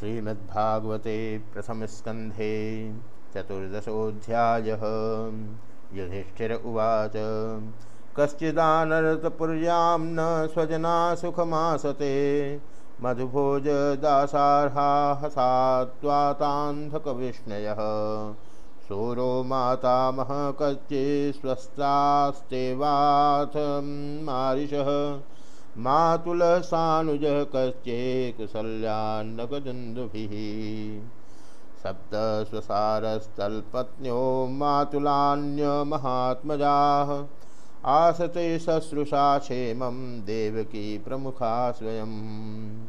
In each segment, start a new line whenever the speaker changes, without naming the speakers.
श्रीमद्भागवते प्रथमस्कन्धे चतुर्दशोऽध्यायः। युधिष्ठिर उवाच, कश्चिदानरतपुर्यां न स्वजना सुखमासते मधुभोजदासार्हाहसात्वातान्धकविष्णयः सूरो मातामह कच्चे स्वस्थास्तेवाथ मारिषः मातुलः सानुजः कश्चे कुशल्यान्नकदुन्दुभिः सप्तस्वसारस्तल्पत्न्यो मातुलान्यमहात्मजाः आसते शुश्रूषा क्षेमं देवकी प्रमुखा स्वयं।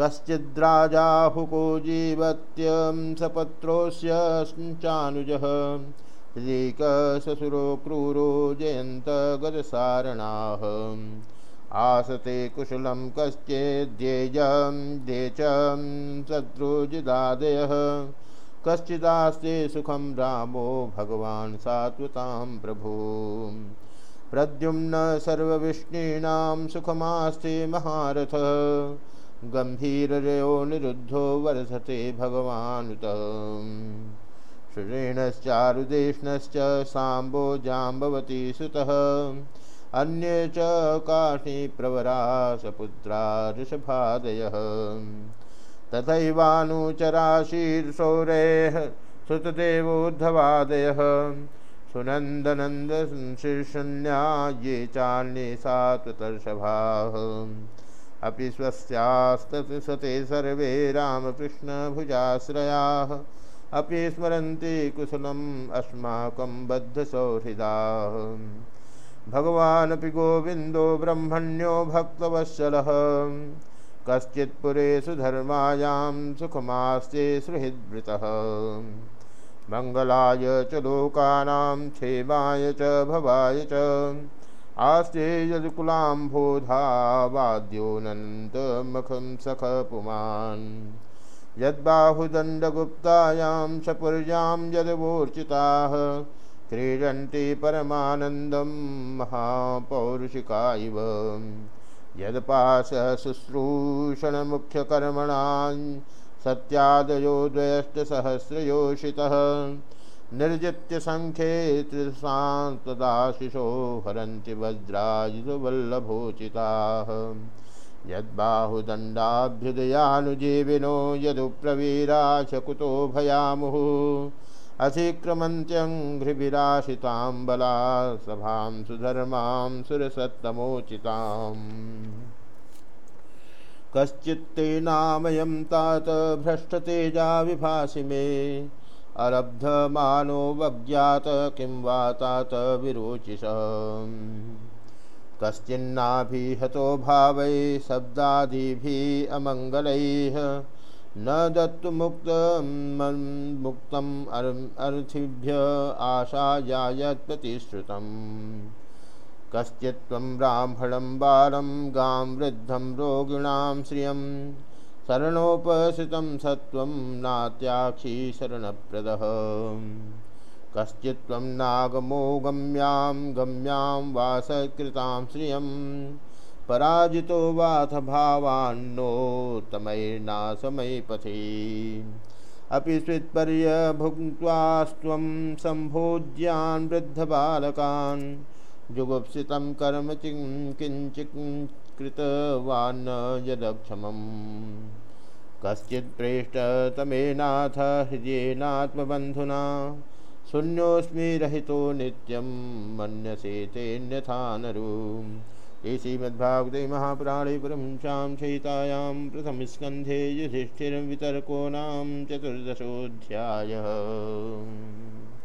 कश्चिद्राजाहुको जीवत्यं सपत्रोऽस्य चानुजः ह्रीकससुरो क्रूरो जयन्तगदसारणाः आसते कुशलं कश्चिद्येजं द्येचं शत्रुजिदादयः कश्चिदास्ते सुखं रामो भगवान् सात्वतां प्रभु। प्रद्युम्न सर्वविष्णीनां सुखमास्ते महारथ। गम्भीरयो निरुद्धो वर्धते भगवानुत। श्रीणश्चारुदेष्णश्च साम्बो जाम्बवती सुतः। अन्ये च काशीप्रवरा सपुत्रा ऋषभादयः तथैवानुचराशीर्षौरेः श्रुतदेवोद्धवादयः सुनन्दनन्दशीर्षण्या ये चान्ये सात्वतर्षभाः। अपि स्वस्यास्तसते सर्वे रामकृष्णभुजाश्रयाः अपि स्मरन्ति कुशलम् अस्माकं बद्धसौहृदाः। भगवानपि गोविन्दो ब्रह्मण्यो भक्तवत्सलः। कश्चित्पुरेषु धर्मायां सुखमास्ते सुहृद्वृतः मङ्गलाय च लोकानां क्षेमाय च भवाय च। आस्ते यदुकुलाम्भोधावाद्योऽनन्तमखं सख पुमान् यद्बाहुदण्डगुप्तायां सपुर्यां यदवोर्चिताः। क्रीडन्ति परमानन्दं महापौरुषिका इव यदपाशुश्रूषणमुख्यकर्मणां सत्यादयो निर्जित्य सङ्ख्ये त्रिशान्तदाशिषो हरन्ति वज्रायुधवल्लभोचिताः। यद्बाहुदण्डाभ्युदयानुजीविनो यदुप्रवीरा शकुतो भयामुः। अतिक्रमन्त्यङ्घ्रिभिराशितां सभां सुधर्मां सुरसत्तमोचिताम्। कश्चित्तेनामयं तात भ्रष्टतेजा विभासि मे अरब्धमानोऽवज्ञात किं वा तात विरोचिष कश्चिन्नाभिहतो भावै शब्दादिभिः अमङ्गलैः न दत्तु मुक्त मुक्तम अर्थिभ्य आशायायत्प्रतिश्रुतम्। कश्चित्त्वं ब्राह्मणं बालं गां वृद्धं रोगिणां श्रियं शरणोपसृतं सत्त्वं नात्याक्षी शरणप्रदः। कश्चित्त्वं नागमो गम्यां गम्यां वासकृतां श्रियं पराजितो वाथ भावान्नो तमैर्नाशमयि पथि अपि स्वित्पर्य भुक्त्वास्त्वं सम्भोज्यान् वृद्धबालकान्, जुगुप्सितं कर्म किञ्चित् कृतवान् यदक्षमम् कश्चित्प्रेष्टतमेनाथ हृदयेनात्मबन्धुना, शून्योऽस्मि रहितो नित्यं मन्यसे तेऽन्यथा श्रीमद्भागवते महापुराणे परमंशां सहितायां प्रथमस्कन्धे युधिष्ठिरवितर्को नाम चतुर्दशोऽध्यायः।